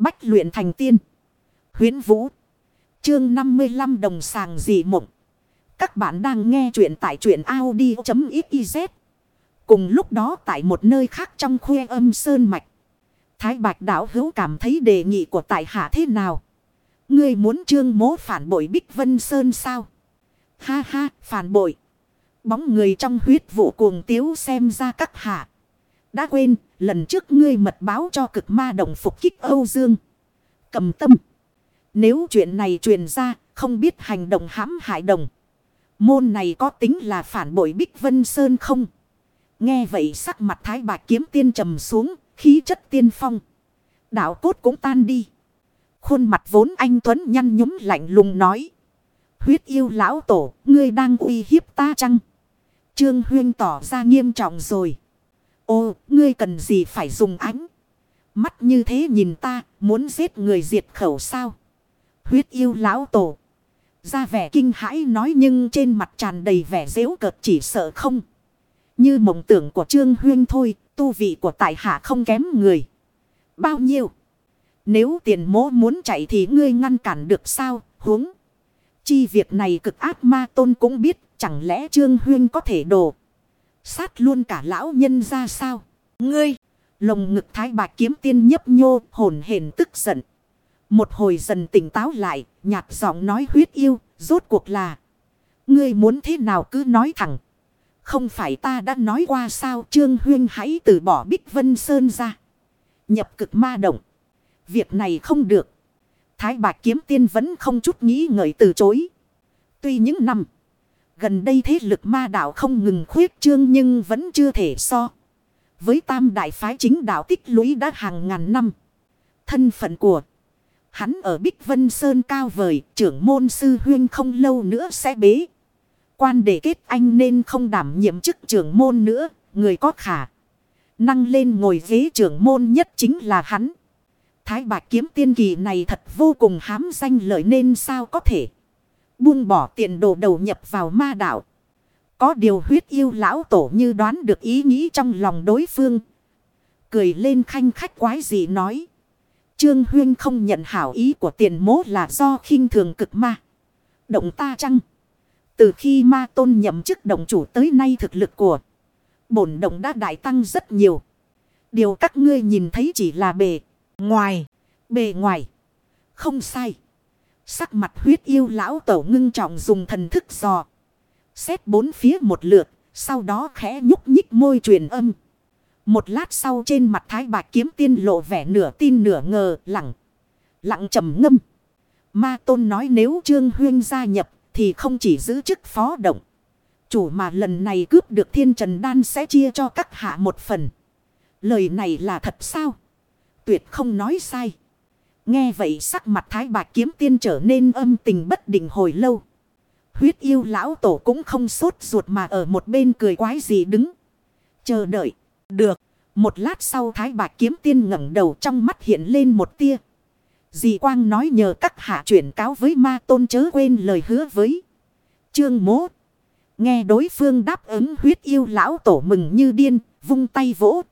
Bách luyện thành tiên. Huyến Vũ. Chương 55 đồng sàng dị mộng. Các bạn đang nghe truyện tại truyện Audi.xyz. Cùng lúc đó tại một nơi khác trong khuê âm sơn mạch. Thái Bạch Đảo hữu cảm thấy đề nghị của tại hạ thế nào? Ngươi muốn trương mố phản bội Bích Vân Sơn sao? Ha ha, phản bội. Bóng người trong huyết vụ cuồng tiếu xem ra các hạ. Đã quên, lần trước ngươi mật báo cho cực ma đồng phục kích Âu Dương. Cầm tâm. Nếu chuyện này truyền ra, không biết hành động hãm hại đồng. Môn này có tính là phản bội Bích Vân Sơn không? Nghe vậy sắc mặt thái bạc kiếm tiên trầm xuống, khí chất tiên phong. Đạo cốt cũng tan đi. Khuôn mặt vốn anh Tuấn nhăn nhúm lạnh lùng nói. Huyết yêu lão tổ, ngươi đang uy hiếp ta chăng? Trương Huyên tỏ ra nghiêm trọng rồi. Ô, ngươi cần gì phải dùng ánh? Mắt như thế nhìn ta, muốn giết người diệt khẩu sao? Huyết yêu lão tổ. Ra vẻ kinh hãi nói nhưng trên mặt tràn đầy vẻ dễu cợt chỉ sợ không. Như mộng tưởng của Trương Huyên thôi, tu vị của tại hạ không kém người. Bao nhiêu? Nếu tiền mố muốn chạy thì ngươi ngăn cản được sao, huống. Chi việc này cực ác ma tôn cũng biết, chẳng lẽ Trương Huyên có thể đổ. Sát luôn cả lão nhân ra sao? Ngươi! Lồng ngực thái bạc kiếm tiên nhấp nhô, hồn hển tức giận. Một hồi dần tỉnh táo lại, nhạt giọng nói huyết yêu, rốt cuộc là. Ngươi muốn thế nào cứ nói thẳng. Không phải ta đã nói qua sao Trương Huyên hãy từ bỏ Bích Vân Sơn ra. Nhập cực ma động. Việc này không được. Thái bạc kiếm tiên vẫn không chút nghĩ ngợi từ chối. Tuy những năm gần đây thế lực ma đạo không ngừng khuyết trương nhưng vẫn chưa thể so. Với tam đại phái chính đạo tích lũy đã hàng ngàn năm. Thân phận của hắn ở Bích Vân Sơn cao vời, trưởng môn sư huyên không lâu nữa sẽ bế. Quan để kết anh nên không đảm nhiệm chức trưởng môn nữa, người có khả. Năng lên ngồi ghế trưởng môn nhất chính là hắn. Thái bạc kiếm tiên kỳ này thật vô cùng hám danh lợi nên sao có thể. Buông bỏ tiền đồ đầu nhập vào ma đạo. Có điều huyết yêu lão tổ như đoán được ý nghĩ trong lòng đối phương. Cười lên khanh khách quái gì nói. Trương Huyên không nhận hảo ý của tiền mố là do khinh thường cực ma. Động ta chăng? Từ khi ma tôn nhậm chức động chủ tới nay thực lực của bổn động đã đại tăng rất nhiều. Điều các ngươi nhìn thấy chỉ là bề ngoài, bề ngoài. Không sai. Sắc mặt huyết yêu lão tổ ngưng trọng dùng thần thức dò. Xét bốn phía một lượt, sau đó khẽ nhúc nhích môi truyền âm. Một lát sau trên mặt thái bạc kiếm tiên lộ vẻ nửa tin nửa ngờ lặng. Lặng trầm ngâm. Ma tôn nói nếu Trương Huyên gia nhập thì không chỉ giữ chức phó động. Chủ mà lần này cướp được thiên trần đan sẽ chia cho các hạ một phần. Lời này là thật sao? Tuyệt không nói sai. Nghe vậy sắc mặt thái bạc kiếm tiên trở nên âm tình bất định hồi lâu. Huyết yêu lão tổ cũng không sốt ruột mà ở một bên cười quái gì đứng. Chờ đợi. Được. Một lát sau thái bạc kiếm tiên ngẩng đầu trong mắt hiện lên một tia. Dì Quang nói nhờ các hạ chuyển cáo với ma tôn chớ quên lời hứa với. Trương mố. Nghe đối phương đáp ứng huyết yêu lão tổ mừng như điên, vung tay vỗ.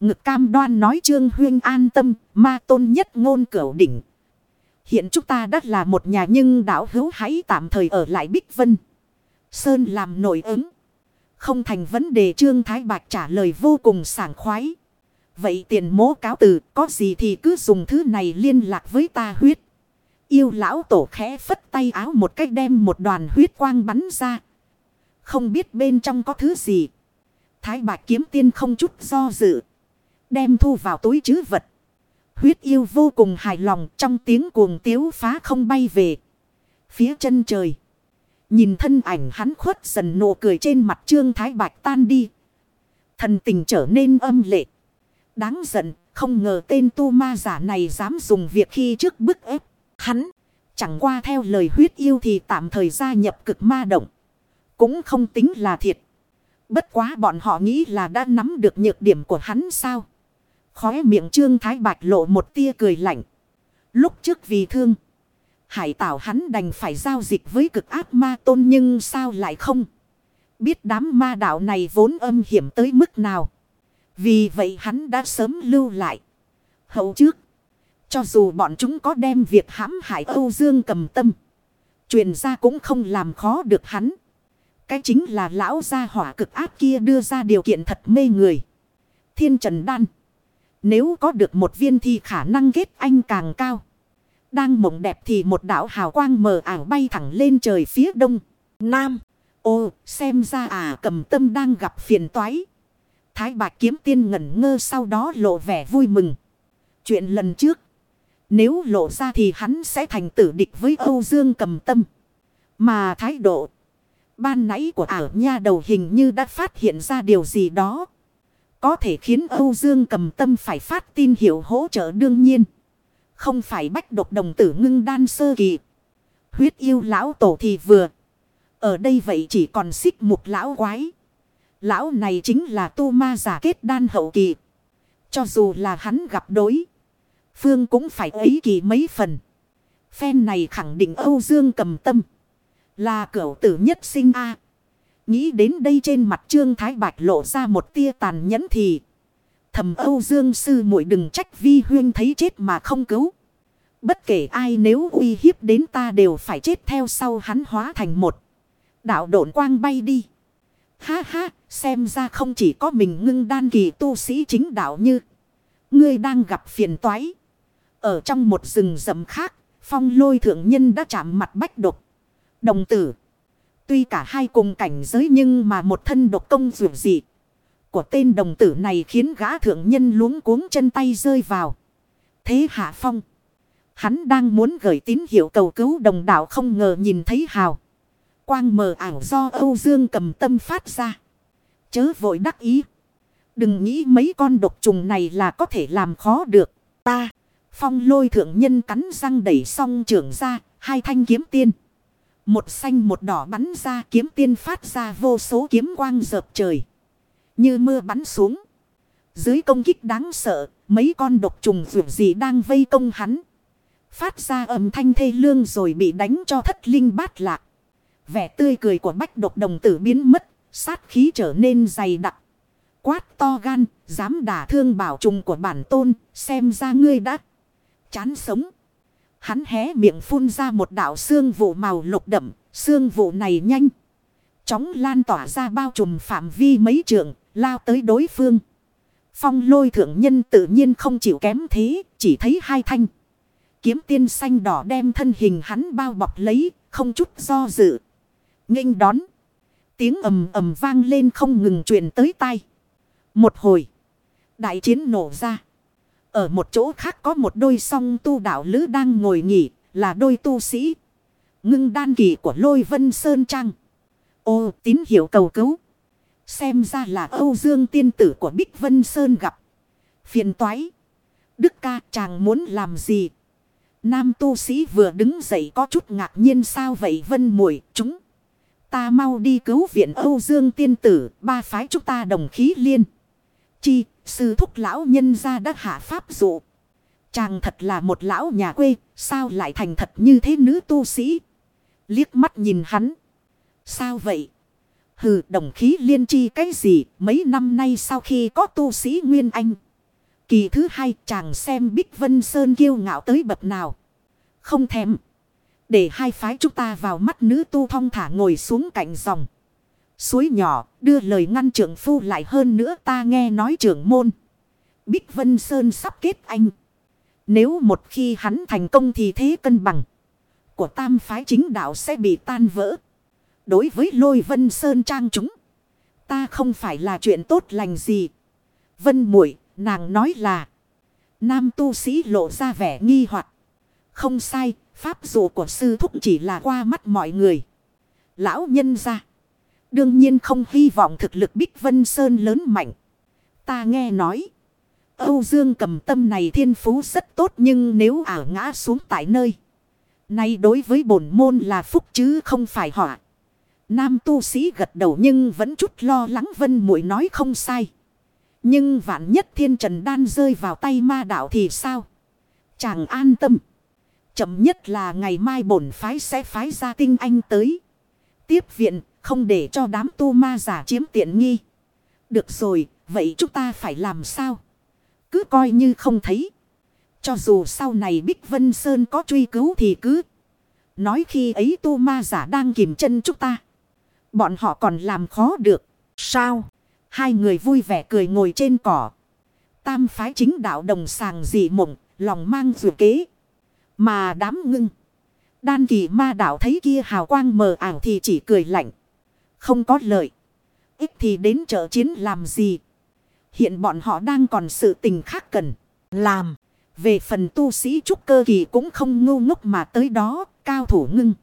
Ngực cam đoan nói Trương Huyên an tâm, ma tôn nhất ngôn cửu đỉnh. Hiện chúng ta đã là một nhà nhưng đảo hữu hãy tạm thời ở lại Bích Vân. Sơn làm nổi ứng. Không thành vấn đề Trương Thái Bạch trả lời vô cùng sảng khoái. Vậy tiền mố cáo từ có gì thì cứ dùng thứ này liên lạc với ta huyết. Yêu lão tổ khẽ phất tay áo một cách đem một đoàn huyết quang bắn ra. Không biết bên trong có thứ gì. Thái bạch kiếm tiên không chút do dự. Đem thu vào túi chứ vật. Huyết yêu vô cùng hài lòng trong tiếng cuồng tiếu phá không bay về. Phía chân trời. Nhìn thân ảnh hắn khuất dần nụ cười trên mặt trương thái bạch tan đi. Thần tình trở nên âm lệ. Đáng giận, không ngờ tên tu ma giả này dám dùng việc khi trước bức ép. Hắn, chẳng qua theo lời huyết yêu thì tạm thời gia nhập cực ma động. Cũng không tính là thiệt. Bất quá bọn họ nghĩ là đã nắm được nhược điểm của hắn sao. Khóe miệng trương thái bạch lộ một tia cười lạnh. Lúc trước vì thương. Hải tảo hắn đành phải giao dịch với cực ác ma tôn nhưng sao lại không. Biết đám ma đạo này vốn âm hiểm tới mức nào. Vì vậy hắn đã sớm lưu lại. Hậu trước. Cho dù bọn chúng có đem việc hãm hại Âu Dương cầm tâm. Truyền ra cũng không làm khó được hắn. Cái chính là lão gia hỏa cực ác kia đưa ra điều kiện thật mê người. Thiên Trần Đan. Nếu có được một viên thì khả năng kết anh càng cao. Đang mộng đẹp thì một đảo hào quang mờ ảo bay thẳng lên trời phía đông. Nam. Ô, xem ra à cầm tâm đang gặp phiền toái. Thái bạc kiếm tiên ngẩn ngơ sau đó lộ vẻ vui mừng. Chuyện lần trước. Nếu lộ ra thì hắn sẽ thành tử địch với Âu Dương cầm tâm. Mà thái độ. Ban nãy của ảo nha đầu hình như đã phát hiện ra điều gì đó. Có thể khiến Âu Dương cầm tâm phải phát tin hiệu hỗ trợ đương nhiên. Không phải bách độc đồng tử ngưng đan sơ kỳ. Huyết yêu lão tổ thì vừa. Ở đây vậy chỉ còn xích mục lão quái. Lão này chính là tu ma giả kết đan hậu kỳ. Cho dù là hắn gặp đối. Phương cũng phải ấy kỳ mấy phần. Phen này khẳng định Âu Dương cầm tâm. Là cửu tử nhất sinh A. Nghĩ đến đây trên mặt Trương Thái Bạch lộ ra một tia tàn nhẫn thì. Thầm Âu Dương sư muội đừng trách vi huyên thấy chết mà không cứu. Bất kể ai nếu uy hiếp đến ta đều phải chết theo sau hắn hóa thành một. Đạo độn quang bay đi. Ha ha, xem ra không chỉ có mình ngưng đan kỳ tu sĩ chính đạo như. Ngươi đang gặp phiền toái. Ở trong một rừng rậm khác, phong lôi thượng nhân đã chạm mặt bách độc. Đồng tử. Tuy cả hai cùng cảnh giới nhưng mà một thân độc công dù dị. Của tên đồng tử này khiến gã thượng nhân luống cuống chân tay rơi vào. Thế hạ phong. Hắn đang muốn gửi tín hiệu cầu cứu đồng đạo không ngờ nhìn thấy hào. Quang mờ ảo do Âu Dương cầm tâm phát ra. Chớ vội đắc ý. Đừng nghĩ mấy con độc trùng này là có thể làm khó được. Ta. Phong lôi thượng nhân cắn răng đẩy xong trưởng ra. Hai thanh kiếm tiên. Một xanh một đỏ bắn ra kiếm tiên phát ra vô số kiếm quang dợp trời. Như mưa bắn xuống. Dưới công kích đáng sợ. Mấy con độc trùng vượt gì đang vây công hắn. Phát ra âm thanh thê lương rồi bị đánh cho thất linh bát lạc. Vẻ tươi cười của bách độc đồng tử biến mất. Sát khí trở nên dày đặc. Quát to gan. Dám đả thương bảo trùng của bản tôn. Xem ra ngươi đã chán sống. Hắn hé miệng phun ra một đạo xương vụ màu lục đậm. Xương vụ này nhanh. Chóng lan tỏa ra bao trùm phạm vi mấy trường, Lao tới đối phương. Phong lôi thượng nhân tự nhiên không chịu kém thế. Chỉ thấy hai thanh. Kiếm tiên xanh đỏ đem thân hình hắn bao bọc lấy. Không chút do dự. nghênh đón. Tiếng ầm ầm vang lên không ngừng truyền tới tai. Một hồi. Đại chiến nổ ra. Ở một chỗ khác có một đôi song tu đạo lữ đang ngồi nghỉ, là đôi tu sĩ. Ngưng đan kỳ của lôi vân sơn trăng. Ô tín hiệu cầu cứu. Xem ra là Âu Dương tiên tử của Bích Vân Sơn gặp. Phiền toái. Đức ca chàng muốn làm gì? Nam tu sĩ vừa đứng dậy có chút ngạc nhiên sao vậy vân mùi chúng. Ta mau đi cứu viện Âu Dương tiên tử, ba phái chúng ta đồng khí liên. Chi, sư thúc lão nhân ra đã hạ pháp dụ. Chàng thật là một lão nhà quê, sao lại thành thật như thế nữ tu sĩ? Liếc mắt nhìn hắn. Sao vậy? Hừ, đồng khí liên chi cái gì? Mấy năm nay sau khi có tu sĩ Nguyên Anh. Kỳ thứ hai chàng xem Bích Vân Sơn kiêu ngạo tới bậc nào. Không thèm. Để hai phái chúng ta vào mắt nữ tu thong thả ngồi xuống cạnh dòng. Suối nhỏ, đưa lời ngăn trưởng phu lại hơn nữa ta nghe nói trưởng môn. Bích Vân Sơn sắp kết anh. Nếu một khi hắn thành công thì thế cân bằng của tam phái chính đạo sẽ bị tan vỡ. Đối với lôi Vân Sơn trang chúng, ta không phải là chuyện tốt lành gì. Vân muội nàng nói là, nam tu sĩ lộ ra vẻ nghi hoặc Không sai, pháp dụ của sư thúc chỉ là qua mắt mọi người. Lão nhân ra. Đương nhiên không hy vọng thực lực Bích Vân Sơn lớn mạnh. Ta nghe nói. Âu Dương cầm tâm này thiên phú rất tốt nhưng nếu ả ngã xuống tại nơi. Này đối với bổn môn là phúc chứ không phải họa. Nam tu sĩ gật đầu nhưng vẫn chút lo lắng vân muội nói không sai. Nhưng vạn nhất thiên trần đan rơi vào tay ma đạo thì sao? Chàng an tâm. Chậm nhất là ngày mai bổn phái sẽ phái ra tinh anh tới. Tiếp viện không để cho đám tu ma giả chiếm tiện nghi. Được rồi, vậy chúng ta phải làm sao? Cứ coi như không thấy. Cho dù sau này Bích Vân Sơn có truy cứu thì cứ. Nói khi ấy tu ma giả đang kìm chân chúng ta. Bọn họ còn làm khó được. Sao? Hai người vui vẻ cười ngồi trên cỏ. Tam phái chính đạo đồng sàng dị mộng, lòng mang dù kế. Mà đám ngưng. Đan kỳ ma đạo thấy kia hào quang mờ ảo thì chỉ cười lạnh. Không có lợi. Ít thì đến trợ chiến làm gì. Hiện bọn họ đang còn sự tình khác cần. Làm. Về phần tu sĩ trúc cơ kỳ cũng không ngu ngốc mà tới đó. Cao thủ ngưng.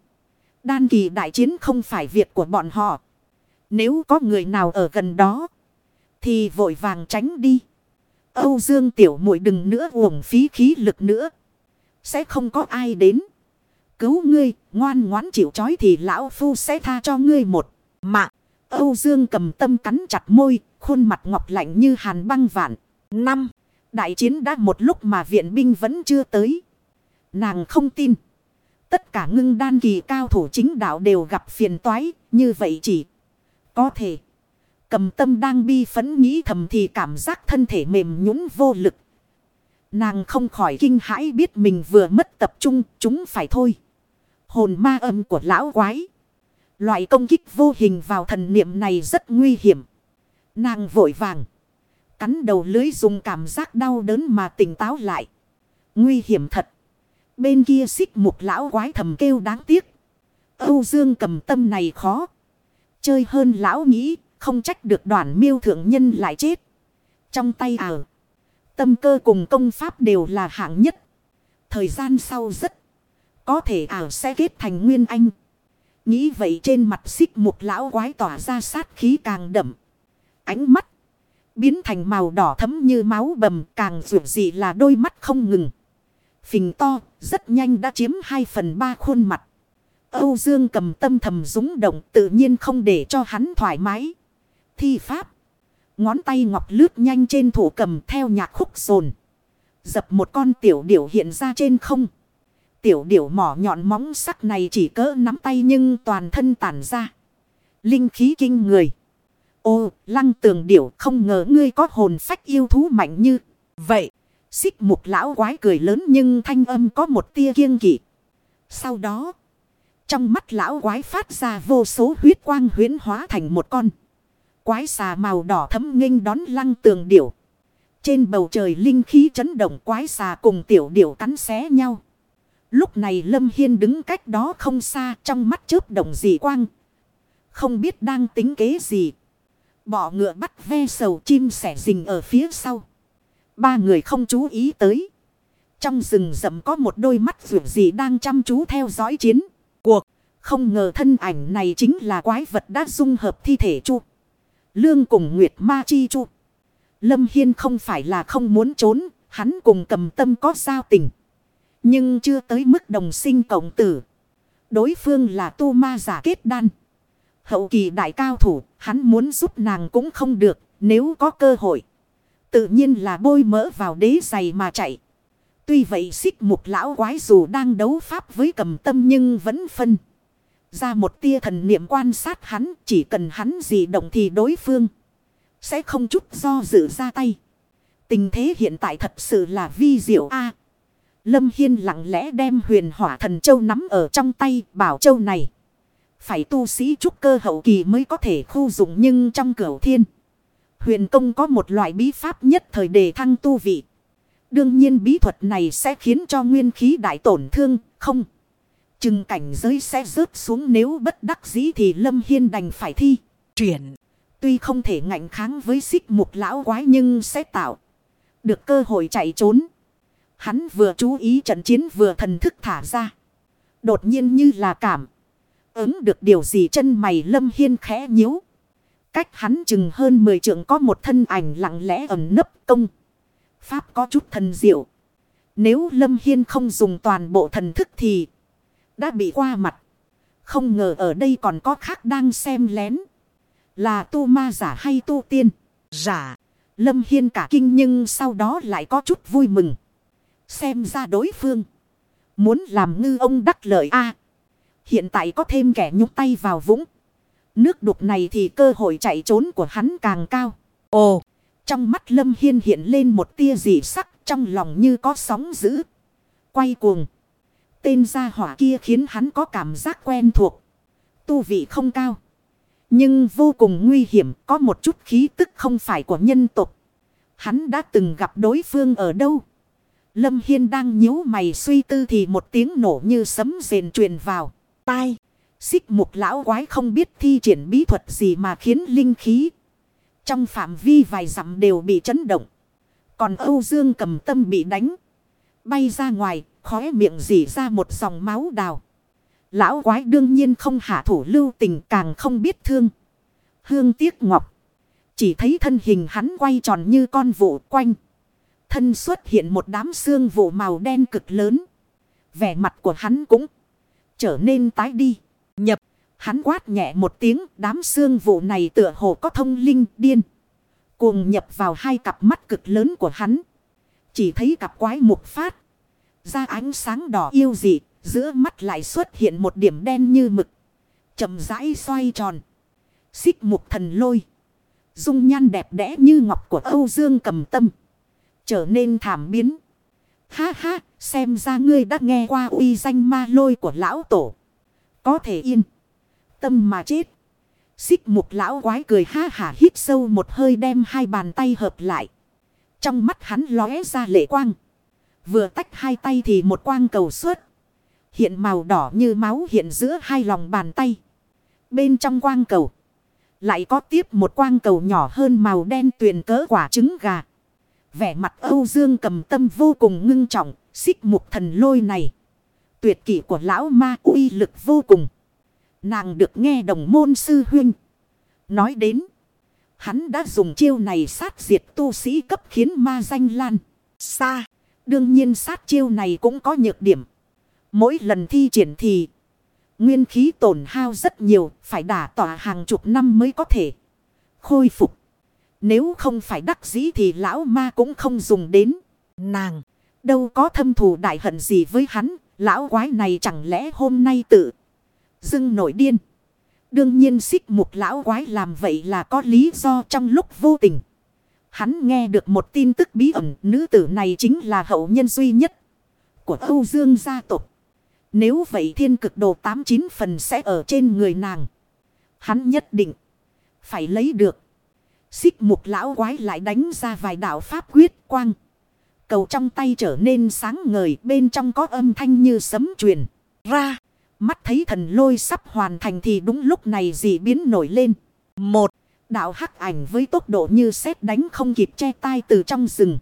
Đan kỳ đại chiến không phải việc của bọn họ. Nếu có người nào ở gần đó. Thì vội vàng tránh đi. Âu Dương tiểu muội đừng nữa uổng phí khí lực nữa. Sẽ không có ai đến. Cứu ngươi, ngoan ngoãn chịu chói thì lão phu sẽ tha cho ngươi một mạng. Âu Dương cầm tâm cắn chặt môi, khuôn mặt ngọc lạnh như hàn băng vạn. Năm, đại chiến đã một lúc mà viện binh vẫn chưa tới. Nàng không tin. Tất cả ngưng đan kỳ cao thủ chính đạo đều gặp phiền toái, như vậy chỉ có thể. Cầm tâm đang bi phấn nghĩ thầm thì cảm giác thân thể mềm nhũng vô lực. Nàng không khỏi kinh hãi biết mình vừa mất tập trung, chúng phải thôi. Hồn ma âm của lão quái. Loại công kích vô hình vào thần niệm này rất nguy hiểm. Nàng vội vàng. Cắn đầu lưới dùng cảm giác đau đớn mà tỉnh táo lại. Nguy hiểm thật. Bên kia xích một lão quái thầm kêu đáng tiếc. Âu Dương cầm tâm này khó. Chơi hơn lão nghĩ. Không trách được đoàn miêu thượng nhân lại chết. Trong tay ảo. Tâm cơ cùng công pháp đều là hạng nhất. Thời gian sau rất. Có thể ảo sẽ kết thành nguyên anh. Nghĩ vậy trên mặt xích một lão quái tỏa ra sát khí càng đậm. Ánh mắt. Biến thành màu đỏ thấm như máu bầm càng dù gì là đôi mắt không ngừng. Phình to, rất nhanh đã chiếm 2 phần 3 khuôn mặt. Âu Dương cầm tâm thầm rúng động tự nhiên không để cho hắn thoải mái. Thi pháp. Ngón tay ngọc lướt nhanh trên thủ cầm theo nhạc khúc sồn. Dập một con tiểu điểu hiện ra trên không. Tiểu điểu mỏ nhọn móng sắc này chỉ cỡ nắm tay nhưng toàn thân tản ra. Linh khí kinh người. Ô, lăng tường điểu không ngờ ngươi có hồn phách yêu thú mạnh như vậy. Xích mục lão quái cười lớn nhưng thanh âm có một tia kiêng kỵ. Sau đó, trong mắt lão quái phát ra vô số huyết quang huyến hóa thành một con. Quái xà màu đỏ thấm nghênh đón lăng tường điểu. Trên bầu trời linh khí chấn động quái xà cùng tiểu điểu cắn xé nhau. Lúc này Lâm Hiên đứng cách đó không xa trong mắt chớp động dị quang. Không biết đang tính kế gì. Bỏ ngựa bắt ve sầu chim sẻ rình ở phía sau. Ba người không chú ý tới. Trong rừng rậm có một đôi mắt vượt gì đang chăm chú theo dõi chiến. Cuộc. Không ngờ thân ảnh này chính là quái vật đã dung hợp thi thể chu. Lương cùng Nguyệt Ma Chi chu. Lâm Hiên không phải là không muốn trốn. Hắn cùng cầm tâm có sao tình. Nhưng chưa tới mức đồng sinh cộng tử. Đối phương là tu ma giả kết đan. Hậu kỳ đại cao thủ, hắn muốn giúp nàng cũng không được, nếu có cơ hội. Tự nhiên là bôi mỡ vào đế giày mà chạy. Tuy vậy xích mục lão quái dù đang đấu pháp với cầm tâm nhưng vẫn phân. Ra một tia thần niệm quan sát hắn, chỉ cần hắn gì động thì đối phương. Sẽ không chút do dự ra tay. Tình thế hiện tại thật sự là vi diệu a Lâm Hiên lặng lẽ đem huyền hỏa thần châu nắm ở trong tay bảo châu này. Phải tu sĩ trúc cơ hậu kỳ mới có thể khu dụng nhưng trong cửu thiên. Huyền công có một loại bí pháp nhất thời đề thăng tu vị. Đương nhiên bí thuật này sẽ khiến cho nguyên khí đại tổn thương, không. Chừng cảnh giới sẽ rớt xuống nếu bất đắc dĩ thì Lâm Hiên đành phải thi, chuyển. Tuy không thể ngạnh kháng với xích mục lão quái nhưng sẽ tạo được cơ hội chạy trốn. Hắn vừa chú ý trận chiến vừa thần thức thả ra. Đột nhiên như là cảm. Ứng được điều gì chân mày lâm hiên khẽ nhíu. Cách hắn chừng hơn 10 trượng có một thân ảnh lặng lẽ ẩn nấp công. Pháp có chút thần diệu. Nếu lâm hiên không dùng toàn bộ thần thức thì đã bị qua mặt. Không ngờ ở đây còn có khác đang xem lén. Là tu ma giả hay tu tiên? Giả. Lâm Hiên cả kinh nhưng sau đó lại có chút vui mừng. Xem ra đối phương. Muốn làm ngư ông đắc lợi a Hiện tại có thêm kẻ nhúc tay vào vũng. Nước đục này thì cơ hội chạy trốn của hắn càng cao. Ồ! Trong mắt Lâm Hiên hiện lên một tia dị sắc. Trong lòng như có sóng dữ. Quay cuồng. Tên gia hỏa kia khiến hắn có cảm giác quen thuộc. Tu vị không cao. Nhưng vô cùng nguy hiểm. Có một chút khí tức không phải của nhân tộc. Hắn đã từng gặp đối phương ở đâu. Lâm Hiên đang nhíu mày suy tư thì một tiếng nổ như sấm rền truyền vào. Tai. Xích mục lão quái không biết thi triển bí thuật gì mà khiến linh khí. Trong phạm vi vài dặm đều bị chấn động. Còn Âu Dương cầm tâm bị đánh. Bay ra ngoài, khóe miệng dỉ ra một dòng máu đào. Lão quái đương nhiên không hạ thủ lưu tình càng không biết thương. Hương tiếc ngọc. Chỉ thấy thân hình hắn quay tròn như con vụ quanh. Thân xuất hiện một đám xương vụ màu đen cực lớn. Vẻ mặt của hắn cũng trở nên tái đi. Nhập, hắn quát nhẹ một tiếng đám xương vụ này tựa hồ có thông linh điên. Cuồng nhập vào hai cặp mắt cực lớn của hắn. Chỉ thấy cặp quái mục phát. Ra ánh sáng đỏ yêu dị, giữa mắt lại xuất hiện một điểm đen như mực. chậm rãi xoay tròn. Xích mục thần lôi. Dung nhan đẹp đẽ như ngọc của Âu Dương cầm tâm. Trở nên thảm biến. Ha ha, xem ra ngươi đã nghe qua uy danh ma lôi của lão tổ. Có thể yên. Tâm mà chết. Xích mục lão quái cười ha hả hít sâu một hơi đem hai bàn tay hợp lại. Trong mắt hắn lóe ra lệ quang. Vừa tách hai tay thì một quang cầu suốt. Hiện màu đỏ như máu hiện giữa hai lòng bàn tay. Bên trong quang cầu. Lại có tiếp một quang cầu nhỏ hơn màu đen tuyền cỡ quả trứng gà. Vẻ mặt Âu Dương cầm tâm vô cùng ngưng trọng. Xích mục thần lôi này. Tuyệt kỷ của lão ma uy lực vô cùng. Nàng được nghe đồng môn sư huynh. Nói đến. Hắn đã dùng chiêu này sát diệt tu sĩ cấp khiến ma danh lan. Xa. Đương nhiên sát chiêu này cũng có nhược điểm. Mỗi lần thi triển thì. Nguyên khí tổn hao rất nhiều. Phải đả tỏa hàng chục năm mới có thể. Khôi phục. Nếu không phải đắc dĩ thì lão ma cũng không dùng đến. Nàng. Đâu có thâm thù đại hận gì với hắn. Lão quái này chẳng lẽ hôm nay tự dưng nổi điên. Đương nhiên xích mục lão quái làm vậy là có lý do trong lúc vô tình. Hắn nghe được một tin tức bí ẩn, nữ tử này chính là hậu nhân duy nhất của Âu Dương gia tộc. Nếu vậy thiên cực đồ 89 phần sẽ ở trên người nàng. Hắn nhất định phải lấy được. Xích mục lão quái lại đánh ra vài đạo pháp quyết quang. Cầu trong tay trở nên sáng ngời bên trong có âm thanh như sấm truyền ra. Mắt thấy thần lôi sắp hoàn thành thì đúng lúc này dị biến nổi lên. Một, đạo hắc ảnh với tốc độ như sét đánh không kịp che tay từ trong rừng.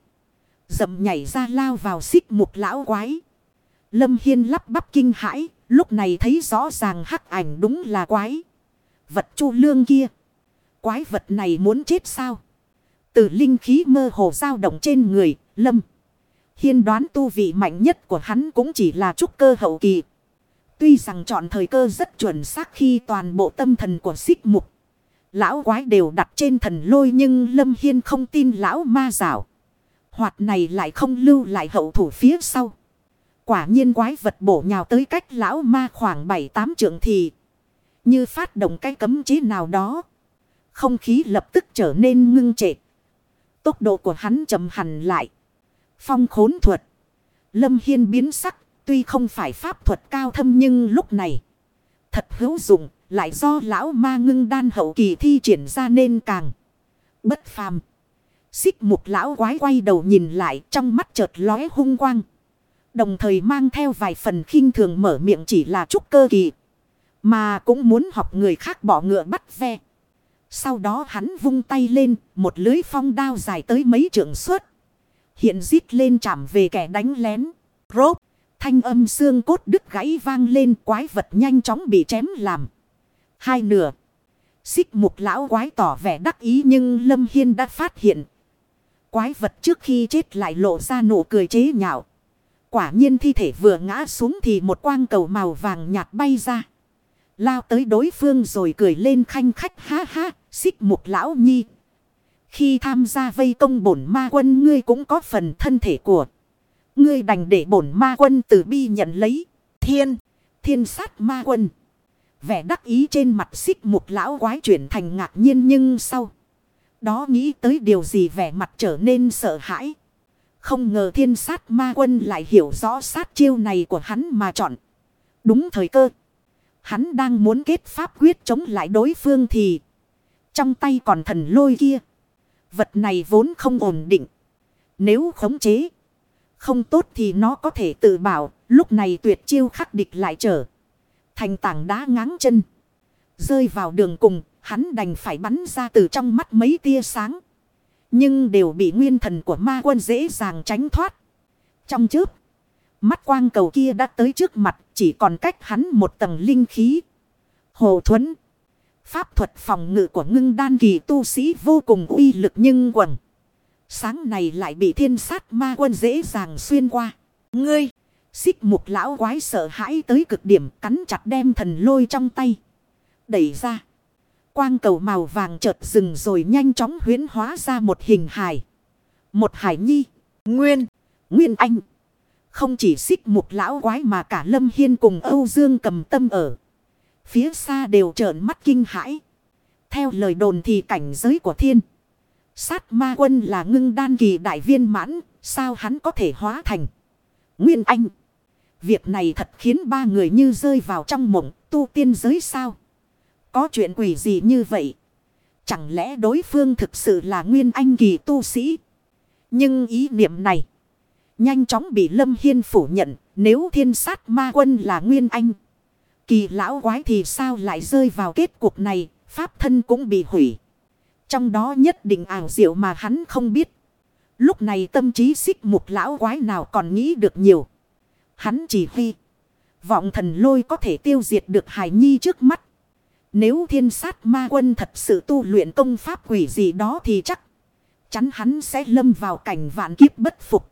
Dậm nhảy ra lao vào xích mục lão quái. Lâm Hiên lắp bắp kinh hãi, lúc này thấy rõ ràng hắc ảnh đúng là quái. Vật chu lương kia. Quái vật này muốn chết sao? Từ linh khí mơ hồ dao động trên người, Lâm. Hiên đoán tu vị mạnh nhất của hắn cũng chỉ là trúc cơ hậu kỳ. Tuy rằng chọn thời cơ rất chuẩn xác khi toàn bộ tâm thần của xích mục. Lão quái đều đặt trên thần lôi nhưng Lâm Hiên không tin lão ma rảo. Hoạt này lại không lưu lại hậu thủ phía sau. Quả nhiên quái vật bổ nhào tới cách lão ma khoảng 7-8 trượng thì. Như phát động cái cấm chế nào đó. Không khí lập tức trở nên ngưng trệ. Tốc độ của hắn chậm hẳn lại. Phong khốn thuật. Lâm Hiên biến sắc Tuy không phải pháp thuật cao thâm nhưng lúc này thật hữu dụng, lại do lão ma ngưng đan hậu kỳ thi triển ra nên càng bất phàm. Xích mục lão quái quay đầu nhìn lại trong mắt chợt lóe hung quang. Đồng thời mang theo vài phần khinh thường mở miệng chỉ là trúc cơ kỳ. Mà cũng muốn học người khác bỏ ngựa bắt ve. Sau đó hắn vung tay lên, một lưới phong đao dài tới mấy trượng suốt. Hiện giết lên chạm về kẻ đánh lén. Rốt. Thanh âm xương cốt đứt gãy vang lên quái vật nhanh chóng bị chém làm. Hai nửa. Xích mục lão quái tỏ vẻ đắc ý nhưng Lâm Hiên đã phát hiện. Quái vật trước khi chết lại lộ ra nụ cười chế nhạo. Quả nhiên thi thể vừa ngã xuống thì một quang cầu màu vàng nhạt bay ra. Lao tới đối phương rồi cười lên khanh khách ha ha, xích mục lão nhi. Khi tham gia vây công bổn ma quân, ngươi cũng có phần thân thể của. Ngươi đành để bổn ma quân từ bi nhận lấy. Thiên. Thiên sát ma quân. Vẻ đắc ý trên mặt xích một lão quái chuyển thành ngạc nhiên, nhưng sau. Đó nghĩ tới điều gì vẻ mặt trở nên sợ hãi. Không ngờ thiên sát ma quân lại hiểu rõ sát chiêu này của hắn mà chọn. Đúng thời cơ. Hắn đang muốn kết pháp quyết chống lại đối phương thì. Trong tay còn thần lôi kia. Vật này vốn không ổn định. Nếu khống chế. Không tốt thì nó có thể tự bảo. Lúc này tuyệt chiêu khắc địch lại trở. Thành tảng đá ngáng chân. Rơi vào đường cùng. Hắn đành phải bắn ra từ trong mắt mấy tia sáng. Nhưng đều bị nguyên thần của ma quân dễ dàng tránh thoát. Trong chớp, Mắt quang cầu kia đã tới trước mặt. Chỉ còn cách hắn một tầng linh khí. Hồ thuẫn. Pháp thuật phòng ngự của ngưng đan kỳ tu sĩ vô cùng uy lực nhưng quần. Sáng này lại bị thiên sát ma quân dễ dàng xuyên qua. Ngươi, xích mục lão quái sợ hãi tới cực điểm cắn chặt đem thần lôi trong tay. Đẩy ra. Quang cầu màu vàng chợt dừng rồi nhanh chóng huyến hóa ra một hình hài. Một hải nhi. Nguyên. Nguyên anh. Không chỉ xích mục lão quái mà cả Lâm Hiên cùng Âu Dương cầm tâm ở. Phía xa đều trợn mắt kinh hãi. Theo lời đồn thì cảnh giới của thiên. Sát ma quân là ngưng đan kỳ đại viên mãn. Sao hắn có thể hóa thành. Nguyên anh. Việc này thật khiến ba người như rơi vào trong mộng, tu tiên giới sao. Có chuyện quỷ gì như vậy? Chẳng lẽ đối phương thực sự là nguyên anh kỳ tu sĩ? Nhưng ý niệm này. Nhanh chóng bị Lâm Hiên phủ nhận. Nếu thiên sát ma quân là nguyên anh. Kỳ lão quái thì sao lại rơi vào kết cục này, pháp thân cũng bị hủy. Trong đó nhất định ảo diệu mà hắn không biết. Lúc này tâm trí xích mục lão quái nào còn nghĩ được nhiều. Hắn chỉ huy. Vọng thần lôi có thể tiêu diệt được hải nhi trước mắt. Nếu thiên sát ma quân thật sự tu luyện công pháp quỷ gì đó thì chắc chắn hắn sẽ lâm vào cảnh vạn kiếp bất phục.